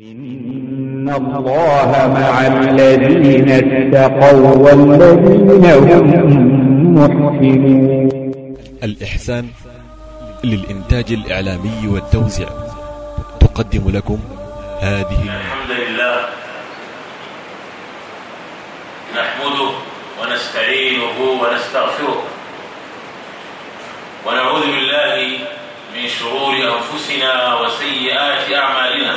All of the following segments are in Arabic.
إن الله مع الذين اتقوا والذين هم محسنون الإحسان للإنتاج الإعلامي والتوزيع تقدم لكم هذه الحمد لله نحمده ونستعينه ونستغفره ونعوذ بالله من شرور أنفسنا وسيئات أعمالنا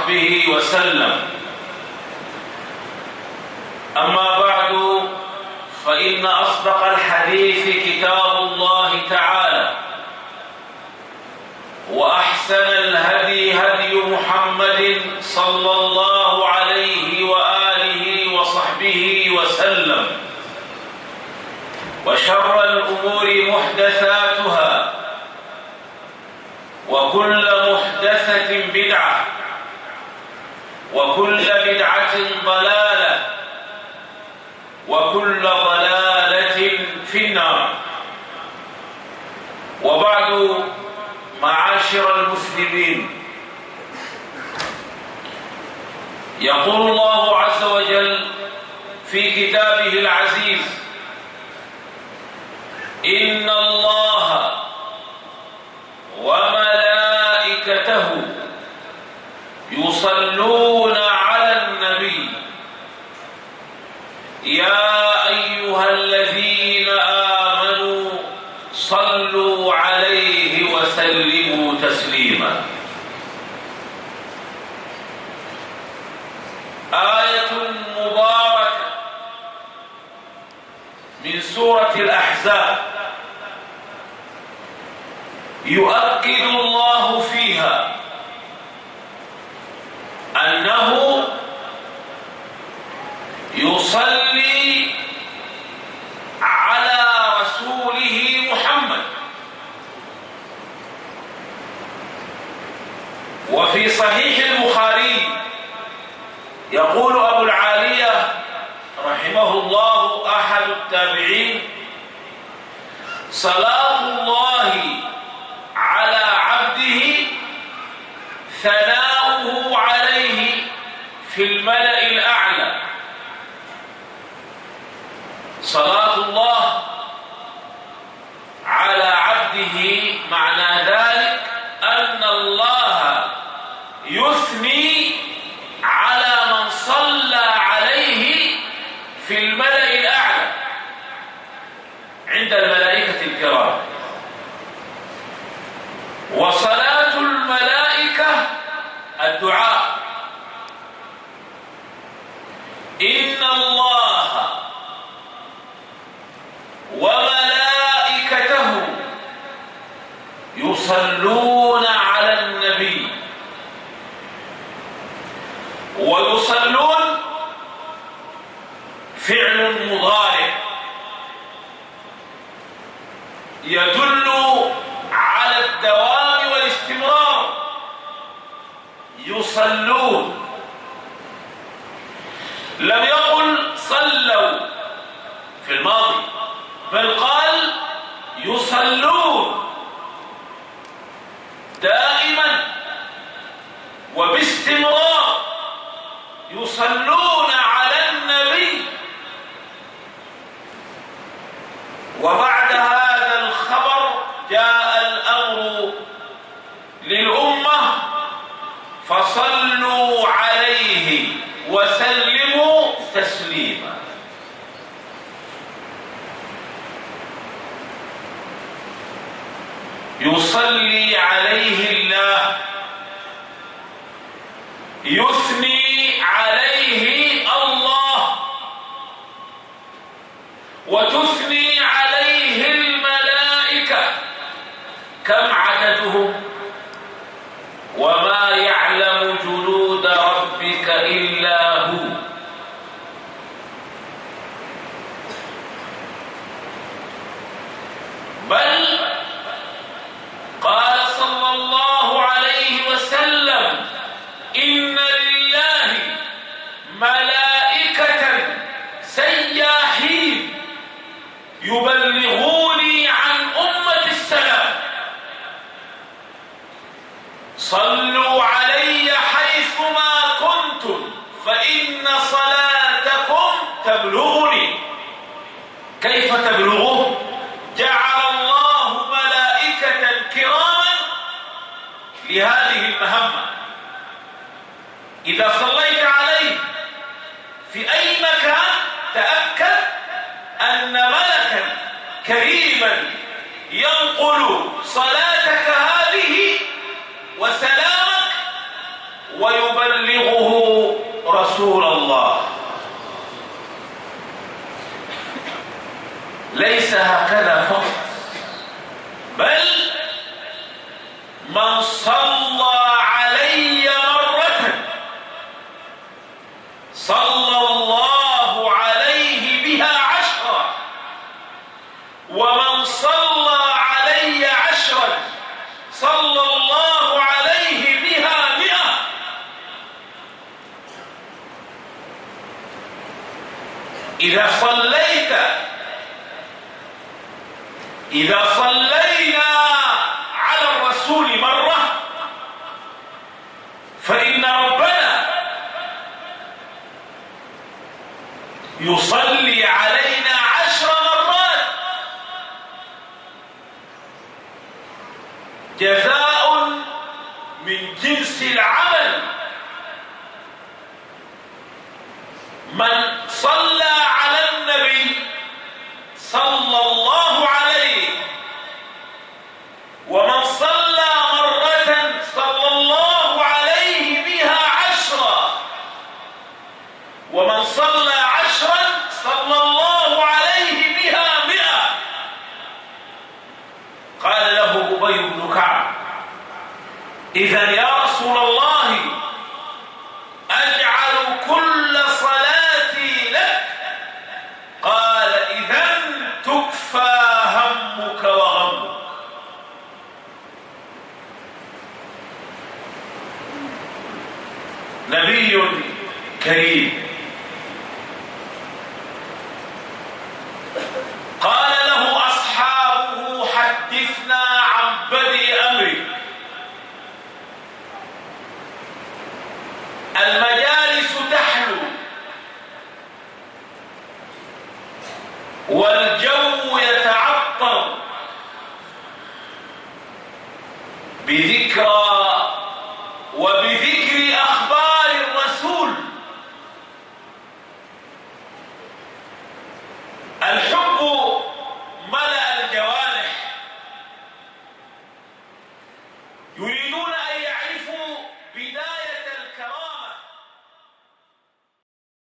وصحبه وسلم. أما بعد فإن أصدق الحديث كتاب الله تعالى وأحسن الهدي هدي محمد صلى الله عليه وآله وصحبه وسلم وشر الأمور محدثاتها وكل محدثة بدعة. وكل بدعة ضلالة وكل ضلالة في النار. وبعد معاشر المسلمين. يقول الله عز وجل في كتابه العزيز إن الله وملائكته يصلون على النبي يا أيها الذين آمنوا صلوا عليه وسلموا تسليما. آية مباركة من سورة الأحزاب. يؤكد الله فيها أنه يصلي على رسوله محمد وفي صحيح البخاري يقول أبو العالية رحمه الله أحد التابعين صلاة الله على عبده ثناؤه عليه في الملأ الأعلى. صلاة الله على عبده معنى ذلك أن الله يثني على من صلى عليه في الملأ الأعلى عند الملائكة الكرام. وصلاة الملائكة الدعاء. إن الله وملائكته يصلون على النبي ويصلون فعل مضارع. يدل على الدوام والاستمرار. يصلون. لم يقل صلوا في الماضي بل قال يصلون. دائما وباستمرار. فصلوا عليه وسلموا تسليما. يصلي عليه الله يثني عليه الله وتثني عليه الملائكة. كم عددهم؟ وما يعلم جنود ربك إلا هو. بل قال صلى الله عليه وسلم إن لله ملائكة سياحين يبلغوني صلوا علي حيثما كنتم فإن صلاتكم تبلغني. كيف تبلغه؟ جعل الله ملائكة كراما لهذه المهمة. إذا صليت عليه في أي مكان تأكد أن ملكا كريما ينقل صلاتك هذه وسلامك ويبلغه رسول الله. ليس هكذا فقط بل من صلى علي مرة صلى الله عليه بها عشرا ومن صلى علي عشرا صلى الله عليه بها مئة إذا صليت. إذا صلينا على الرسول مرة فإن ربنا يصلي علينا عشر مرات. جزاء من جنس العمل. من صلى صلى الله عليه. ومن صلى مرة صلى الله عليه بها عشرا ومن صلى عشرا صلى الله عليه بها مئة. قال له أبي بن كعب إذا يا رسول الله نبي كريم. قال له أصحابه حدثنا عن بدء أمرك المجالس تحلو. والجو يتعطر. بذكرى وبذكر